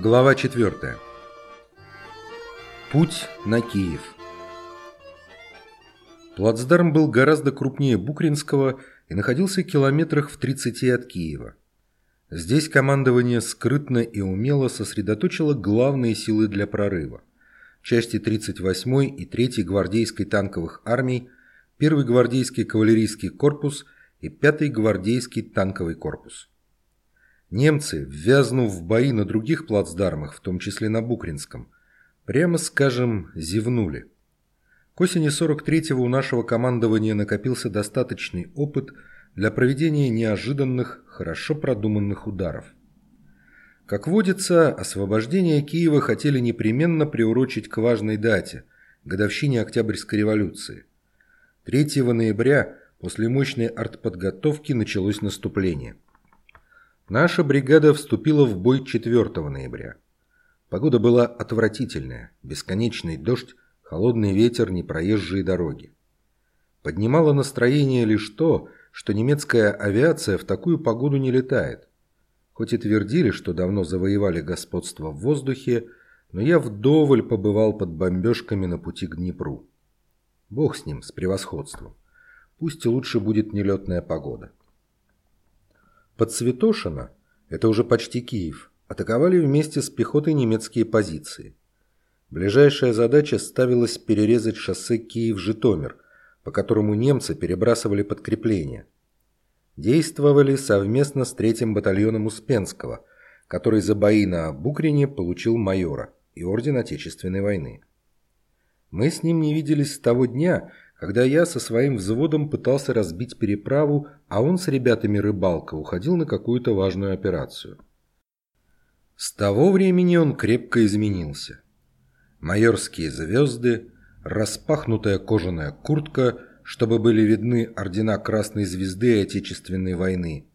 Глава 4. Путь на Киев. Плацдарм был гораздо крупнее Букринского и находился километрах в 30 от Киева. Здесь командование скрытно и умело сосредоточило главные силы для прорыва. Части 38-й и 3-й гвардейской танковых армий, 1-й гвардейский кавалерийский корпус и 5-й гвардейский танковый корпус. Немцы, ввязнув в бои на других плацдармах, в том числе на Букринском, прямо скажем, зевнули. К осени 43-го у нашего командования накопился достаточный опыт для проведения неожиданных, хорошо продуманных ударов. Как водится, освобождение Киева хотели непременно приурочить к важной дате – годовщине Октябрьской революции. 3 ноября после мощной артподготовки началось наступление – Наша бригада вступила в бой 4 ноября. Погода была отвратительная, бесконечный дождь, холодный ветер, непроезжие дороги. Поднимало настроение лишь то, что немецкая авиация в такую погоду не летает. Хоть и твердили, что давно завоевали господство в воздухе, но я вдоволь побывал под бомбежками на пути к Днепру. Бог с ним, с превосходством. Пусть лучше будет нелетная погода. Под Святошино, это уже почти Киев, атаковали вместе с пехотой немецкие позиции. Ближайшая задача ставилась перерезать шоссе Киев-Житомир, по которому немцы перебрасывали подкрепления. Действовали совместно с третьим батальоном Успенского, который за бои на Букрине получил майора и орден Отечественной войны. Мы с ним не виделись с того дня, когда я со своим взводом пытался разбить переправу, а он с ребятами рыбалка уходил на какую-то важную операцию. С того времени он крепко изменился. Майорские звезды, распахнутая кожаная куртка, чтобы были видны ордена Красной Звезды Отечественной войны.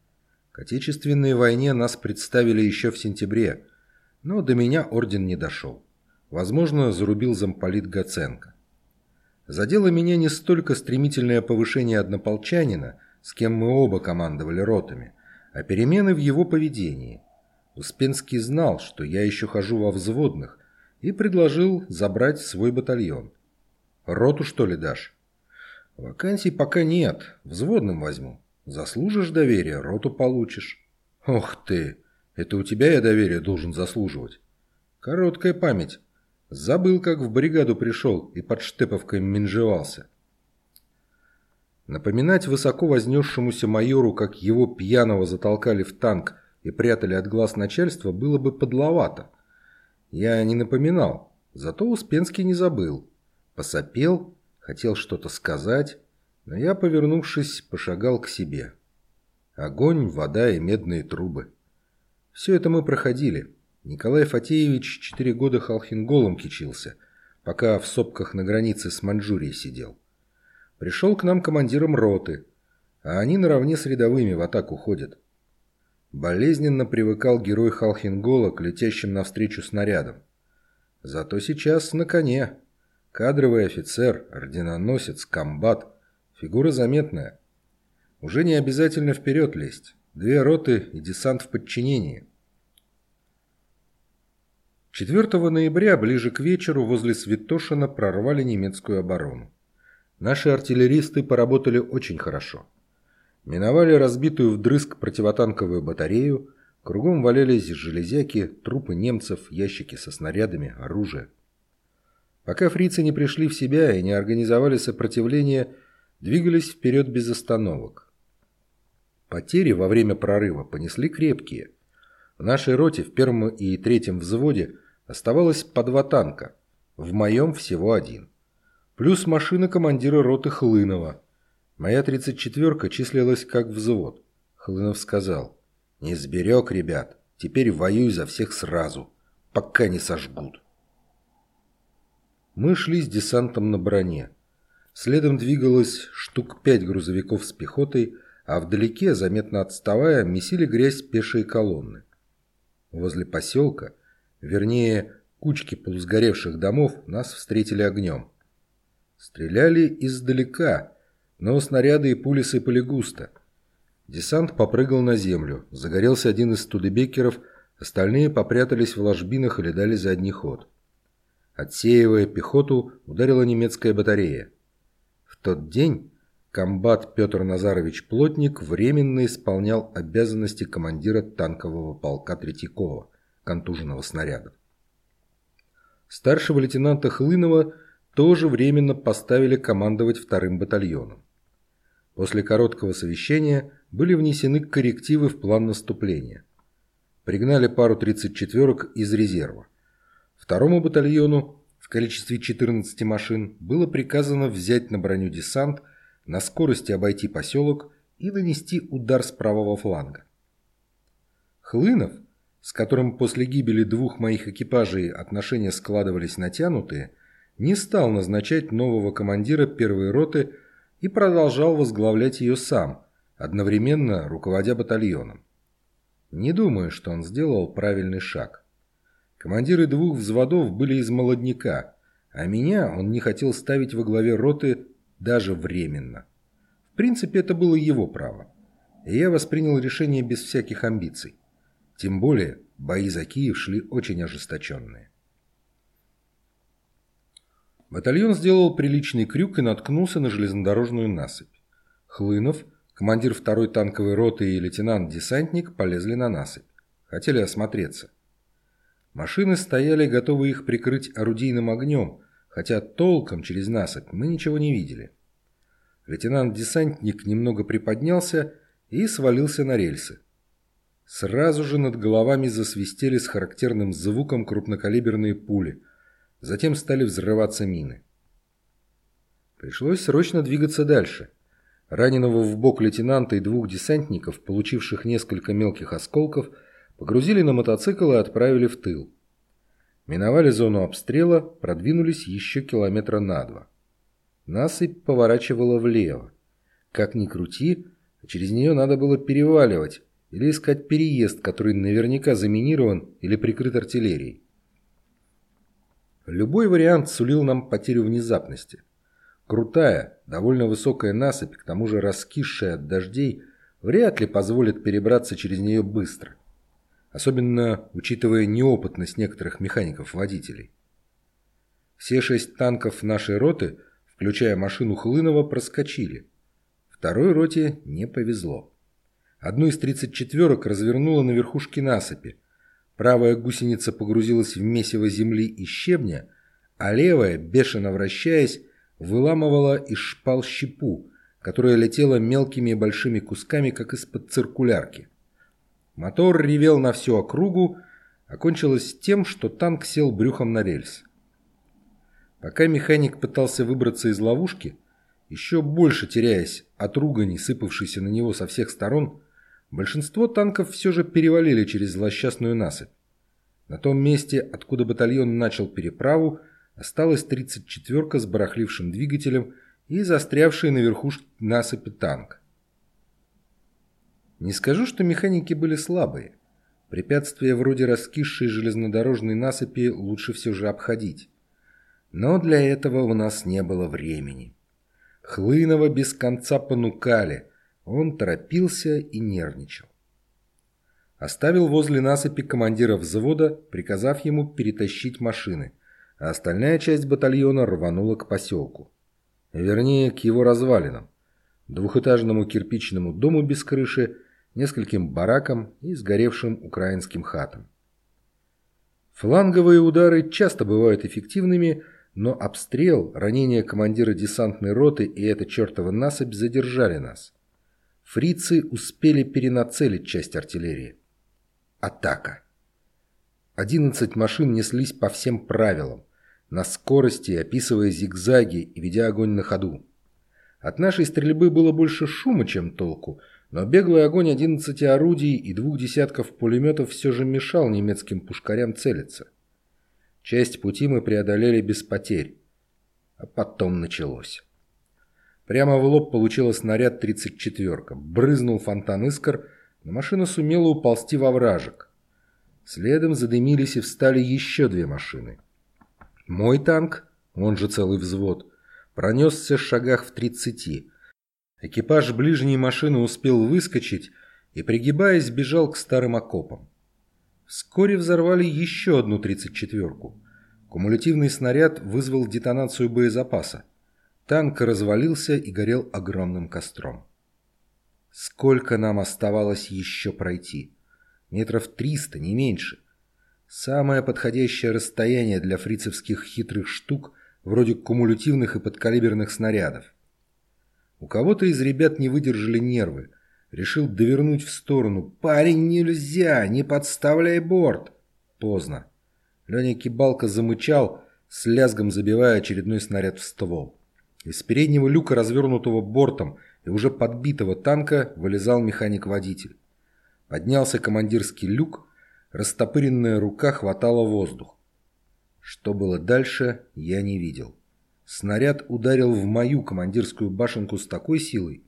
К Отечественной войне нас представили еще в сентябре, но до меня орден не дошел. Возможно, зарубил замполит Гаценко. Задело меня не столько стремительное повышение однополчанина, с кем мы оба командовали ротами, а перемены в его поведении. Успенский знал, что я еще хожу во взводных, и предложил забрать свой батальон. «Роту, что ли, дашь?» «Вакансий пока нет, взводным возьму. Заслужишь доверие, роту получишь». «Ох ты! Это у тебя я доверие должен заслуживать». «Короткая память. Забыл, как в бригаду пришел и под Штеповкой менжевался. Напоминать высоко вознесшемуся майору, как его пьяного затолкали в танк и прятали от глаз начальства, было бы подловато. Я не напоминал, зато Успенский не забыл. Посопел, хотел что-то сказать, но я, повернувшись, пошагал к себе. Огонь, вода и медные трубы. Все это мы проходили. Николай Фатеевич четыре года халхинголом кичился, пока в сопках на границе с Маньчжурией сидел. Пришел к нам командиром роты, а они наравне с рядовыми в атаку ходят. Болезненно привыкал герой Халхингола к летящим навстречу снарядам. Зато сейчас на коне. Кадровый офицер, орденоносец, комбат. Фигура заметная. Уже не обязательно вперед лезть. Две роты и десант в подчинении. 4 ноября, ближе к вечеру, возле Святошина прорвали немецкую оборону. Наши артиллеристы поработали очень хорошо. Миновали разбитую вдрызг противотанковую батарею, кругом валялись железяки, трупы немцев, ящики со снарядами, оружие. Пока фрицы не пришли в себя и не организовали сопротивление, двигались вперед без остановок. Потери во время прорыва понесли крепкие. В нашей роте в первом и третьем взводе Оставалось по два танка. В моем всего один. Плюс машина командира роты Хлынова. Моя 34-ка числилась как взвод. Хлынов сказал. «Не сберег, ребят. Теперь воюй за всех сразу. Пока не сожгут». Мы шли с десантом на броне. Следом двигалось штук пять грузовиков с пехотой, а вдалеке, заметно отставая, месили грязь пешие колонны. Возле поселка – вернее, кучки полусгоревших домов, нас встретили огнем. Стреляли издалека, но снаряды и пули сыпали густо. Десант попрыгал на землю. Загорелся один из студебекеров, Остальные попрятались в ложбинах или дали задний ход. Отсеивая пехоту, ударила немецкая батарея. В тот день комбат Петр Назарович Плотник временно исполнял обязанности командира танкового полка Третьякова, контуженного снаряда. Старшего лейтенанта Хлынова тоже временно поставили командовать вторым батальоном. После короткого совещания были внесены коррективы в план наступления. Пригнали пару 34-ок из резерва. Второму батальону в количестве 14 машин было приказано взять на броню десант, на скорости обойти поселок и нанести удар с правого фланга. Хлынов, с которым после гибели двух моих экипажей отношения складывались натянутые, не стал назначать нового командира первой роты и продолжал возглавлять ее сам, одновременно руководя батальоном. Не думаю, что он сделал правильный шаг. Командиры двух взводов были из молодняка, а меня он не хотел ставить во главе роты даже временно. В принципе, это было его право. И я воспринял решение без всяких амбиций. Тем более, бои за Киев шли очень ожесточенные. Батальон сделал приличный крюк и наткнулся на железнодорожную насыпь. Хлынов, командир второй танковой роты и лейтенант-десантник полезли на насыпь. Хотели осмотреться. Машины стояли, готовы их прикрыть орудийным огнем, хотя толком через насыпь мы ничего не видели. Лейтенант-десантник немного приподнялся и свалился на рельсы. Сразу же над головами засвистели с характерным звуком крупнокалиберные пули – Затем стали взрываться мины. Пришлось срочно двигаться дальше. Раненого в бок лейтенанта и двух десантников, получивших несколько мелких осколков, погрузили на мотоцикл и отправили в тыл. Миновали зону обстрела, продвинулись еще километра на два. Насыпь поворачивала влево. Как ни крути, через нее надо было переваливать или искать переезд, который наверняка заминирован или прикрыт артиллерией. Любой вариант сулил нам потерю внезапности. Крутая, довольно высокая насыпь, к тому же раскисшая от дождей, вряд ли позволит перебраться через нее быстро. Особенно учитывая неопытность некоторых механиков-водителей. Все шесть танков нашей роты, включая машину Хлынова, проскочили. Второй роте не повезло. Одну из 34-ок развернуло на верхушке насыпи, Правая гусеница погрузилась в месиво земли и щебня, а левая, бешено вращаясь, выламывала из шпал щепу, которая летела мелкими и большими кусками, как из-под циркулярки. Мотор ревел на всю округу, окончилось тем, что танк сел брюхом на рельс. Пока механик пытался выбраться из ловушки, еще больше теряясь от ругани, сыпавшейся на него со всех сторон, Большинство танков все же перевалили через злосчастную насыпь. На том месте, откуда батальон начал переправу, осталась 34-ка с барахлившим двигателем и застрявший на верхушке насыпи танк. Не скажу, что механики были слабые. Препятствия вроде раскисшей железнодорожной насыпи лучше все же обходить. Но для этого у нас не было времени. Хлынова без конца понукали – он торопился и нервничал. Оставил возле насыпи командира взвода, приказав ему перетащить машины, а остальная часть батальона рванула к поселку. Вернее, к его развалинам. Двухэтажному кирпичному дому без крыши, нескольким баракам и сгоревшим украинским хатам. Фланговые удары часто бывают эффективными, но обстрел, ранение командира десантной роты и эта чертова насыпь задержали нас. Фрицы успели перенацелить часть артиллерии. Атака. 11 машин неслись по всем правилам, на скорости, описывая зигзаги и ведя огонь на ходу. От нашей стрельбы было больше шума, чем толку, но беглый огонь 11 орудий и двух десятков пулеметов все же мешал немецким пушкарям целиться. Часть пути мы преодолели без потерь. А потом началось. Прямо в лоб получила снаряд 34-ка. Брызнул фонтан искр, но машина сумела уползти во вражек. Следом задымились и встали еще две машины. Мой танк, он же целый взвод, пронесся в шагах в 30. Экипаж ближней машины успел выскочить и, пригибаясь, бежал к старым окопам. Вскоре взорвали еще одну 34-ку. Кумулятивный снаряд вызвал детонацию боезапаса. Танк развалился и горел огромным костром. Сколько нам оставалось еще пройти? Метров триста, не меньше. Самое подходящее расстояние для фрицевских хитрых штук, вроде кумулятивных и подкалиберных снарядов. У кого-то из ребят не выдержали нервы. Решил довернуть в сторону. «Парень, нельзя! Не подставляй борт!» Поздно. Леня Кибалка замычал, с лязгом забивая очередной снаряд в ствол. Из переднего люка, развернутого бортом и уже подбитого танка, вылезал механик-водитель. Поднялся командирский люк, растопыренная рука хватала воздух. Что было дальше, я не видел. Снаряд ударил в мою командирскую башенку с такой силой,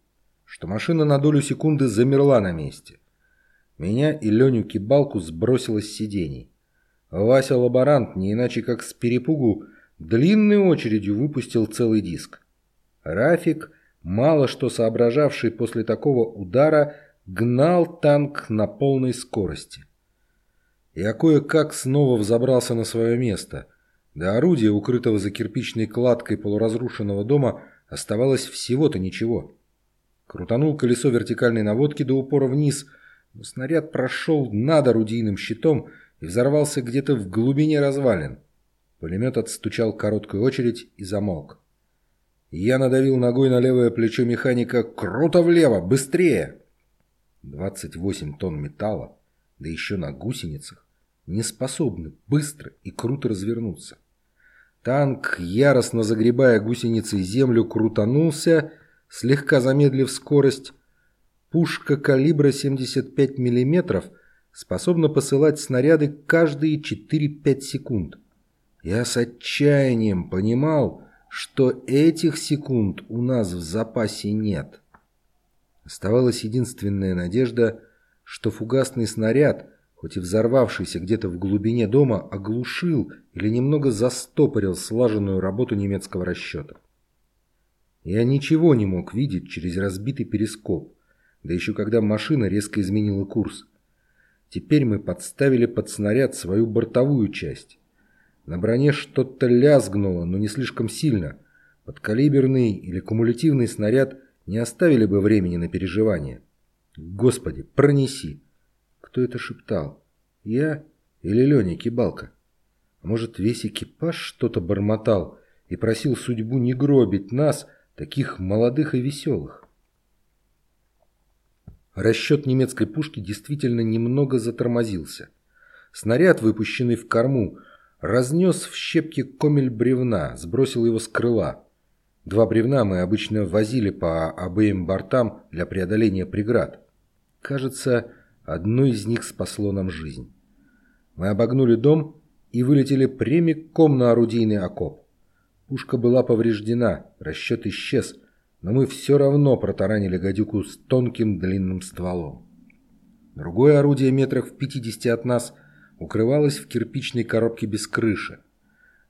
что машина на долю секунды замерла на месте. Меня и Леню Кибалку сбросило с сидений. Вася лаборант, не иначе как с перепугу, длинной очередью выпустил целый диск. Рафик, мало что соображавший после такого удара, гнал танк на полной скорости. Я кое-как снова взобрался на свое место. До орудия, укрытого за кирпичной кладкой полуразрушенного дома, оставалось всего-то ничего. Крутанул колесо вертикальной наводки до упора вниз, но снаряд прошел над орудийным щитом и взорвался где-то в глубине развалин. Пулемет отстучал короткую очередь и замолк. Я надавил ногой на левое плечо механика «Круто влево! Быстрее!» 28 тонн металла, да еще на гусеницах, не способны быстро и круто развернуться. Танк, яростно загребая гусеницей землю, крутанулся, слегка замедлив скорость. Пушка калибра 75 мм способна посылать снаряды каждые 4-5 секунд. Я с отчаянием понимал, что этих секунд у нас в запасе нет. Оставалась единственная надежда, что фугасный снаряд, хоть и взорвавшийся где-то в глубине дома, оглушил или немного застопорил слаженную работу немецкого расчета. Я ничего не мог видеть через разбитый перископ, да еще когда машина резко изменила курс. Теперь мы подставили под снаряд свою бортовую часть. На броне что-то лязгнуло, но не слишком сильно. Подкалиберный или кумулятивный снаряд не оставили бы времени на переживание. Господи, пронеси! Кто это шептал? Я или Леня Кибалка? А может, весь экипаж что-то бормотал и просил судьбу не гробить нас, таких молодых и веселых? Расчет немецкой пушки действительно немного затормозился. Снаряд, выпущенный в корму, Разнес в щепки комель бревна, сбросил его с крыла. Два бревна мы обычно возили по обеим бортам для преодоления преград. Кажется, одно из них спасло нам жизнь. Мы обогнули дом и вылетели прямиком на орудийный окоп. Пушка была повреждена, расчет исчез, но мы все равно протаранили гадюку с тонким длинным стволом. Другое орудие метрах в пятидесяти от нас – укрывалась в кирпичной коробке без крыши.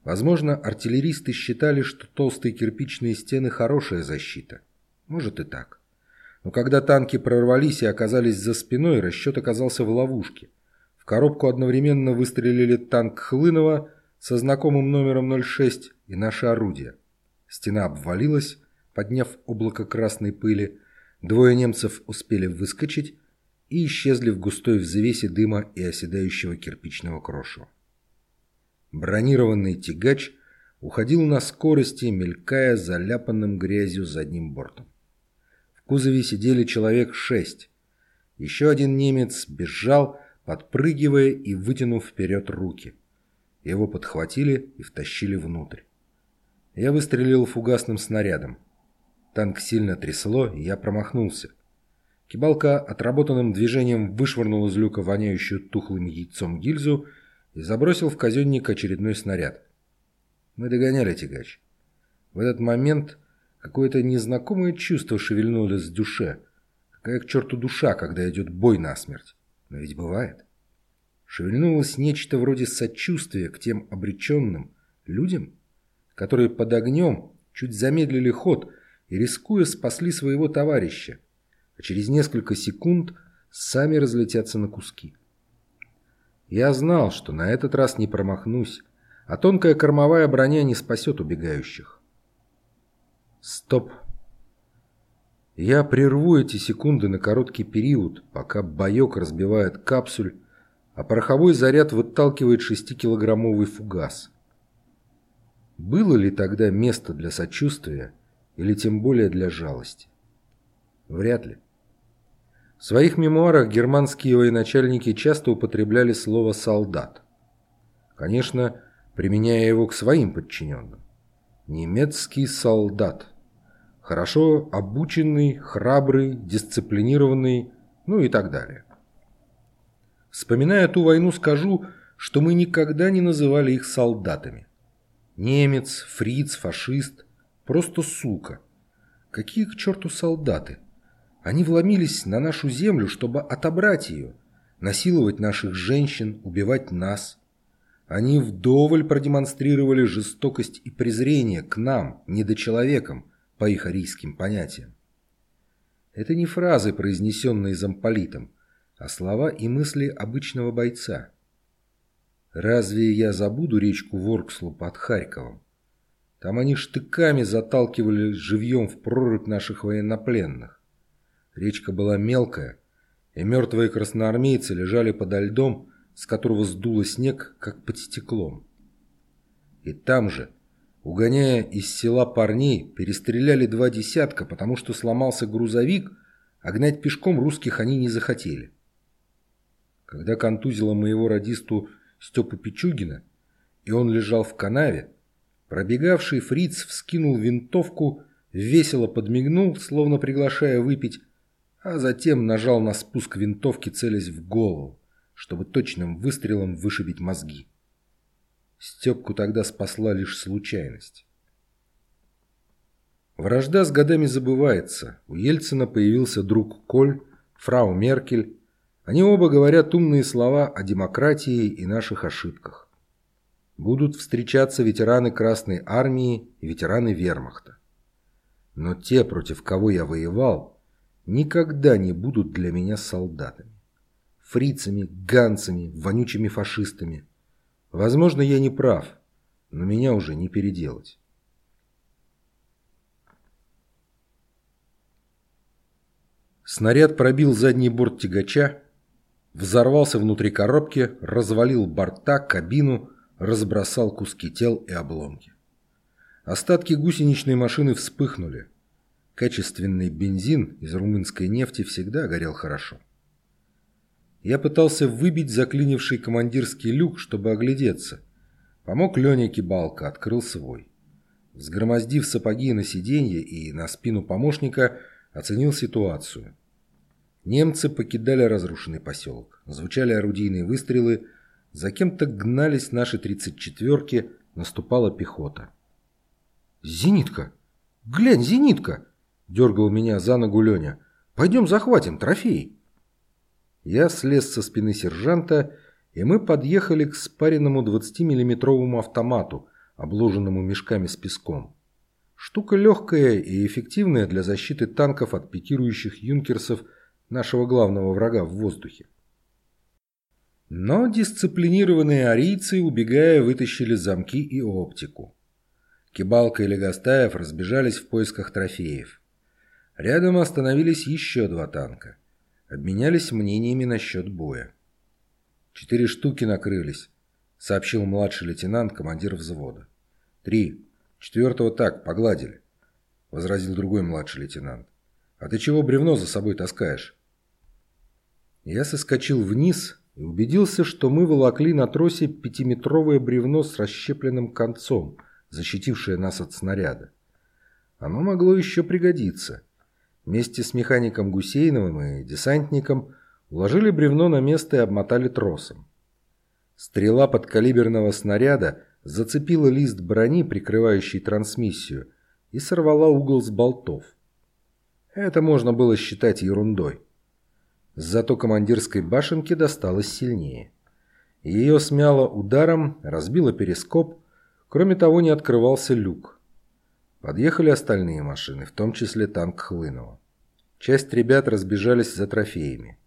Возможно, артиллеристы считали, что толстые кирпичные стены – хорошая защита. Может и так. Но когда танки прорвались и оказались за спиной, расчет оказался в ловушке. В коробку одновременно выстрелили танк Хлынова со знакомым номером 06 и наше орудие. Стена обвалилась, подняв облако красной пыли. Двое немцев успели выскочить, и исчезли в густой взвесе дыма и оседающего кирпичного крошева. Бронированный тягач уходил на скорости, мелькая заляпанным грязью задним бортом. В кузове сидели человек шесть. Еще один немец бежал, подпрыгивая и вытянув вперед руки. Его подхватили и втащили внутрь. Я выстрелил фугасным снарядом. Танк сильно трясло, и я промахнулся. Кибалка отработанным движением вышвырнул из люка воняющую тухлым яйцом гильзу и забросил в казенник очередной снаряд. Мы догоняли тягач. В этот момент какое-то незнакомое чувство шевельнулось в душе. Какая к черту душа, когда идет бой насмерть? Но ведь бывает. Шевельнулось нечто вроде сочувствия к тем обреченным людям, которые под огнем чуть замедлили ход и, рискуя, спасли своего товарища, а через несколько секунд сами разлетятся на куски. Я знал, что на этот раз не промахнусь, а тонкая кормовая броня не спасет убегающих. Стоп. Я прерву эти секунды на короткий период, пока боек разбивает капсуль, а пороховой заряд выталкивает шестикилограммовый фугас. Было ли тогда место для сочувствия или тем более для жалости? Вряд ли. В своих мемуарах германские военачальники часто употребляли слово «солдат». Конечно, применяя его к своим подчиненным. Немецкий солдат. Хорошо обученный, храбрый, дисциплинированный, ну и так далее. Вспоминая ту войну, скажу, что мы никогда не называли их солдатами. Немец, фриц, фашист, просто сука. Какие к черту солдаты? Они вломились на нашу землю, чтобы отобрать ее, насиловать наших женщин, убивать нас. Они вдоволь продемонстрировали жестокость и презрение к нам, недочеловекам, по их арийским понятиям. Это не фразы, произнесенные замполитом, а слова и мысли обычного бойца. Разве я забуду речку Воркслу под Харьковом? Там они штыками заталкивали живьем в прорубь наших военнопленных. Речка была мелкая, и мертвые красноармейцы лежали подо льдом, с которого сдуло снег, как под стеклом. И там же, угоняя из села парней, перестреляли два десятка, потому что сломался грузовик, а гнать пешком русских они не захотели. Когда контузило моего радисту Степу Пичугина, и он лежал в канаве, пробегавший фриц вскинул винтовку, весело подмигнул, словно приглашая выпить, а затем нажал на спуск винтовки, целясь в голову, чтобы точным выстрелом вышибить мозги. Степку тогда спасла лишь случайность. Вражда с годами забывается. У Ельцина появился друг Коль, фрау Меркель, они оба говорят умные слова о демократии и наших ошибках. Будут встречаться ветераны Красной Армии и ветераны Вермахта. Но те, против кого я воевал, никогда не будут для меня солдатами. Фрицами, ганцами, вонючими фашистами. Возможно, я не прав, но меня уже не переделать. Снаряд пробил задний борт тягача, Взорвался внутри коробки, развалил борта, кабину, разбросал куски тел и обломки. Остатки гусеничной машины вспыхнули. Качественный бензин из румынской нефти всегда горел хорошо. Я пытался выбить заклинивший командирский люк, чтобы оглядеться. Помог Леня Кибалка, открыл свой. Взгромоздив сапоги на сиденье и на спину помощника, оценил ситуацию. Немцы покидали разрушенный поселок. Звучали орудийные выстрелы. За кем-то гнались наши тридцать четверки. Наступала пехота. «Зенитка! Глянь, зенитка!» Дергал меня за ногу Леня. «Пойдем захватим трофей!» Я слез со спины сержанта, и мы подъехали к спаренному 20-миллиметровому автомату, обложенному мешками с песком. Штука легкая и эффективная для защиты танков от пикирующих юнкерсов нашего главного врага в воздухе. Но дисциплинированные арийцы, убегая, вытащили замки и оптику. Кибалка и Легостаев разбежались в поисках трофеев. Рядом остановились еще два танка. Обменялись мнениями насчет боя. «Четыре штуки накрылись», — сообщил младший лейтенант, командир взвода. «Три. Четвертого так, погладили», — возразил другой младший лейтенант. «А ты чего бревно за собой таскаешь?» Я соскочил вниз и убедился, что мы волокли на тросе пятиметровое бревно с расщепленным концом, защитившее нас от снаряда. Оно могло еще пригодиться. Вместе с механиком Гусейновым и десантником уложили бревно на место и обмотали тросом. Стрела подкалиберного снаряда зацепила лист брони, прикрывающий трансмиссию, и сорвала угол с болтов. Это можно было считать ерундой. Зато командирской башенке досталось сильнее. Ее смяло ударом, разбило перископ, кроме того не открывался люк. Подъехали остальные машины, в том числе танк Хлынова. Часть ребят разбежались за трофеями.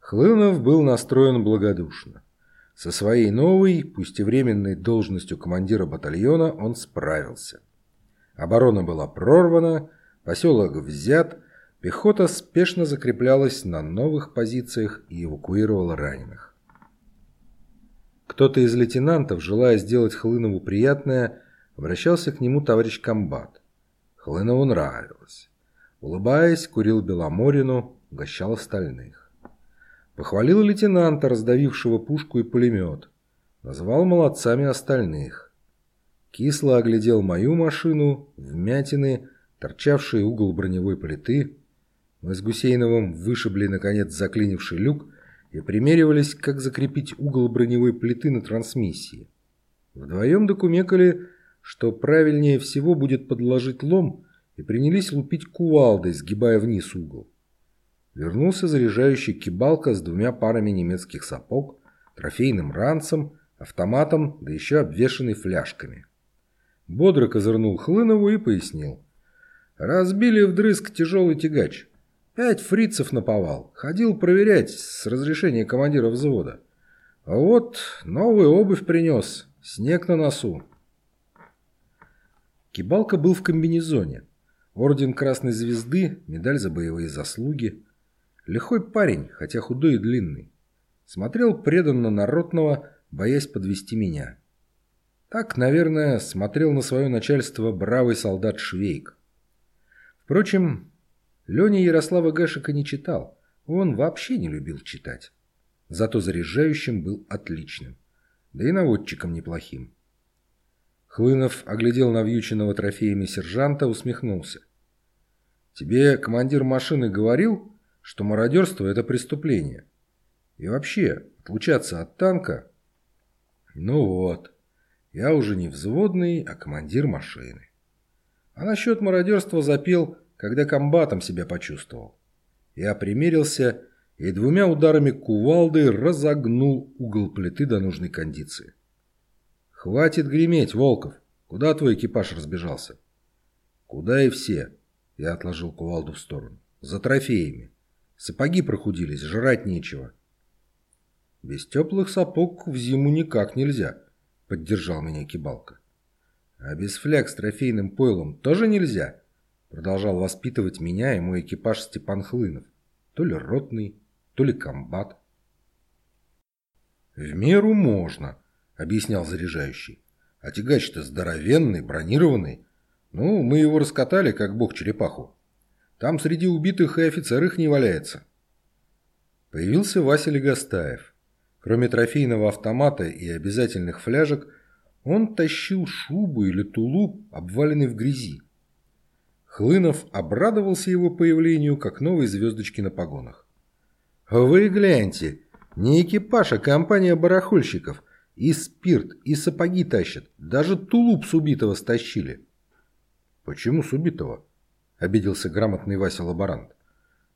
Хлынов был настроен благодушно. Со своей новой, пусть и временной должностью командира батальона он справился. Оборона была прорвана, поселок взят, пехота спешно закреплялась на новых позициях и эвакуировала раненых. Кто-то из лейтенантов, желая сделать Хлынову приятное, обращался к нему товарищ комбат. Хлынову нравилось. Улыбаясь, курил Беломорину, угощал остальных. Похвалил лейтенанта, раздавившего пушку и пулемет. Назвал молодцами остальных. Кисло оглядел мою машину, вмятины, торчавший угол броневой плиты. Мы с Гусейновым вышибли, наконец, заклинивший люк и примеривались, как закрепить угол броневой плиты на трансмиссии. Вдвоем докумекали, что правильнее всего будет подложить лом, и принялись лупить кувалдой, сгибая вниз угол. Вернулся заряжающий кибалка с двумя парами немецких сапог, трофейным ранцем, автоматом, да еще обвешанный фляжками. Бодро козырнул Хлынову и пояснил. Разбили вдрызг тяжелый тягач. Пять фрицев наповал. Ходил проверять с разрешения командира взвода. А вот новую обувь принес. Снег на носу. Кибалка был в комбинезоне. Орден Красной Звезды, медаль за боевые заслуги. Лихой парень, хотя худой и длинный. Смотрел преданно на Ротного, боясь подвести меня. Так, наверное, смотрел на свое начальство бравый солдат Швейк. Впрочем, Леня Ярослава Гашика не читал. Он вообще не любил читать. Зато заряжающим был отличным. Да и наводчиком неплохим. Хлынов оглядел навьюченного трофеями сержанта, усмехнулся. «Тебе командир машины говорил, что мародерство – это преступление? И вообще, отлучаться от танка? Ну вот, я уже не взводный, а командир машины. А насчет мародерства запел, когда комбатом себя почувствовал. Я примерился и двумя ударами кувалды разогнул угол плиты до нужной кондиции. «Хватит греметь, Волков! Куда твой экипаж разбежался?» «Куда и все!» Я отложил кувалду в сторону. «За трофеями. Сапоги прохудились, жрать нечего». «Без теплых сапог в зиму никак нельзя», — поддержал меня Кибалка. «А без фляг с трофейным пойлом тоже нельзя?» Продолжал воспитывать меня и мой экипаж Степан Хлынов. То ли ротный, то ли комбат. «В меру можно», — объяснял заряжающий. «А тягач-то здоровенный, бронированный. Ну, мы его раскатали, как бог черепаху. Там среди убитых и офицер их не валяется». Появился Вася Легостаев. Кроме трофейного автомата и обязательных фляжек, он тащил шубу или тулуп, обваленный в грязи. Хлынов обрадовался его появлению, как новой звездочки на погонах. «Вы гляньте, не экипаж, а компания барахольщиков. И спирт, и сапоги тащат. Даже тулуп с убитого стащили». «Почему с убитого?» – обиделся грамотный Вася-лаборант.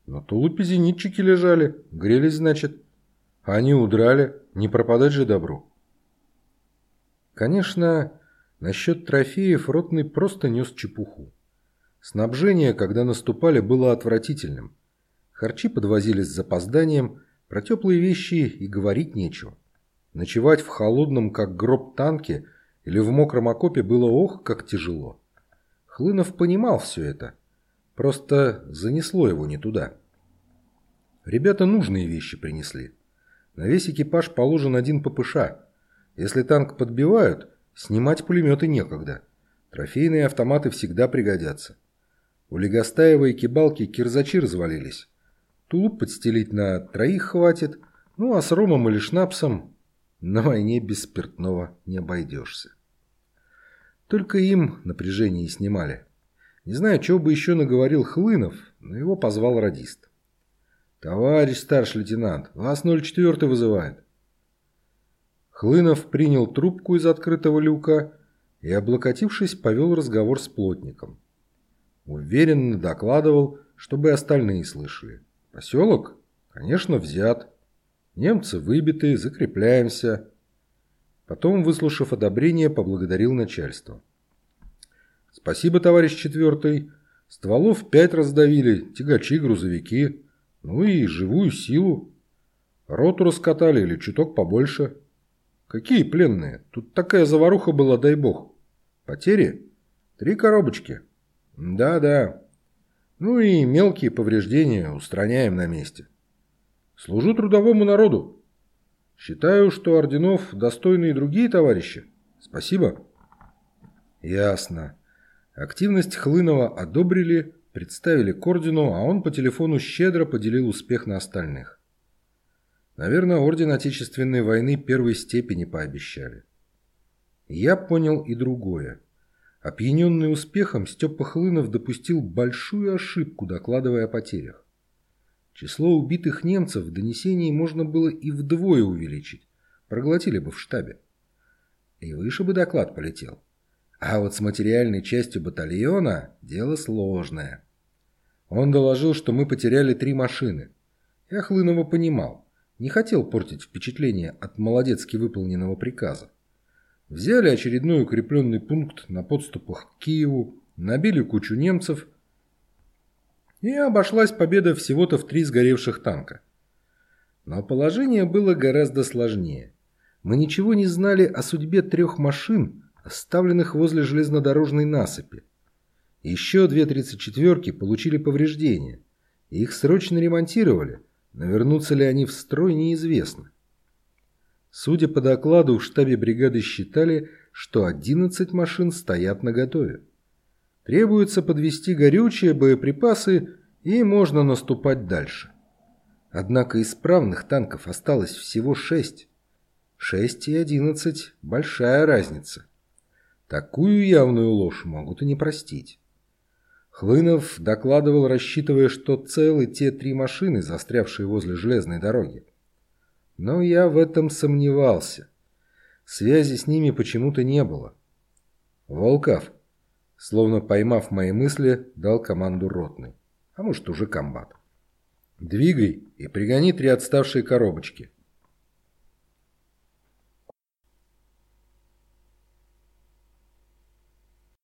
«На тулупе зенитчики лежали, грелись, значит. А они удрали, не пропадать же добру». Конечно, насчет трофеев Ротный просто нес чепуху. Снабжение, когда наступали, было отвратительным. Харчи подвозились с запозданием, про теплые вещи и говорить нечего. Ночевать в холодном, как гроб, танке или в мокром окопе было ох, как тяжело. Хлынов понимал все это. Просто занесло его не туда. Ребята нужные вещи принесли. На весь экипаж положен один ППШ. Если танк подбивают, снимать пулеметы некогда. Трофейные автоматы всегда пригодятся. У Легостаева и Кибалки кирзачи развалились. Тулуп подстелить на троих хватит, ну а с ромом или шнапсом на войне без спиртного не обойдешься. Только им напряжение снимали. Не знаю, чего бы еще наговорил Хлынов, но его позвал радист. «Товарищ старший лейтенант, вас 04 вызывает». Хлынов принял трубку из открытого люка и, облокотившись, повел разговор с плотником. Уверенно докладывал, чтобы остальные слышали. Поселок, конечно, взят. Немцы выбиты, закрепляемся. Потом, выслушав одобрение, поблагодарил начальство. Спасибо, товарищ четвертый. Стволов пять раздавили, тягачи, грузовики. Ну и живую силу. Роту раскатали или чуток побольше. Какие пленные? Тут такая заваруха была, дай бог. Потери? Три коробочки. Да-да. Ну и мелкие повреждения устраняем на месте. Служу трудовому народу. Считаю, что орденов достойны и другие товарищи. Спасибо. Ясно. Активность Хлынова одобрили, представили к ордену, а он по телефону щедро поделил успех на остальных. Наверное, орден Отечественной войны первой степени пообещали. Я понял и другое. Опьяненный успехом, Степа Хлынов допустил большую ошибку, докладывая о потерях. Число убитых немцев в донесении можно было и вдвое увеличить. Проглотили бы в штабе. И выше бы доклад полетел. А вот с материальной частью батальона дело сложное. Он доложил, что мы потеряли три машины. Я Хлынова понимал. Не хотел портить впечатление от молодецки выполненного приказа. Взяли очередной укрепленный пункт на подступах к Киеву, набили кучу немцев, и обошлась победа всего-то в три сгоревших танка. Но положение было гораздо сложнее. Мы ничего не знали о судьбе трех машин, оставленных возле железнодорожной насыпи. Еще две 34-ки получили повреждения. Их срочно ремонтировали, но вернутся ли они в строй неизвестно. Судя по докладу, в штабе бригады считали, что 11 машин стоят наготове. Требуется подвести горючее, боеприпасы, и можно наступать дальше. Однако исправных танков осталось всего 6. 6 и 11 – большая разница. Такую явную ложь могут и не простить. Хлынов докладывал, рассчитывая, что целы те три машины, застрявшие возле железной дороги. Но я в этом сомневался. Связи с ними почему-то не было. Волков, словно поймав мои мысли, дал команду ротный. А может, уже комбат. Двигай и пригони три отставшие коробочки.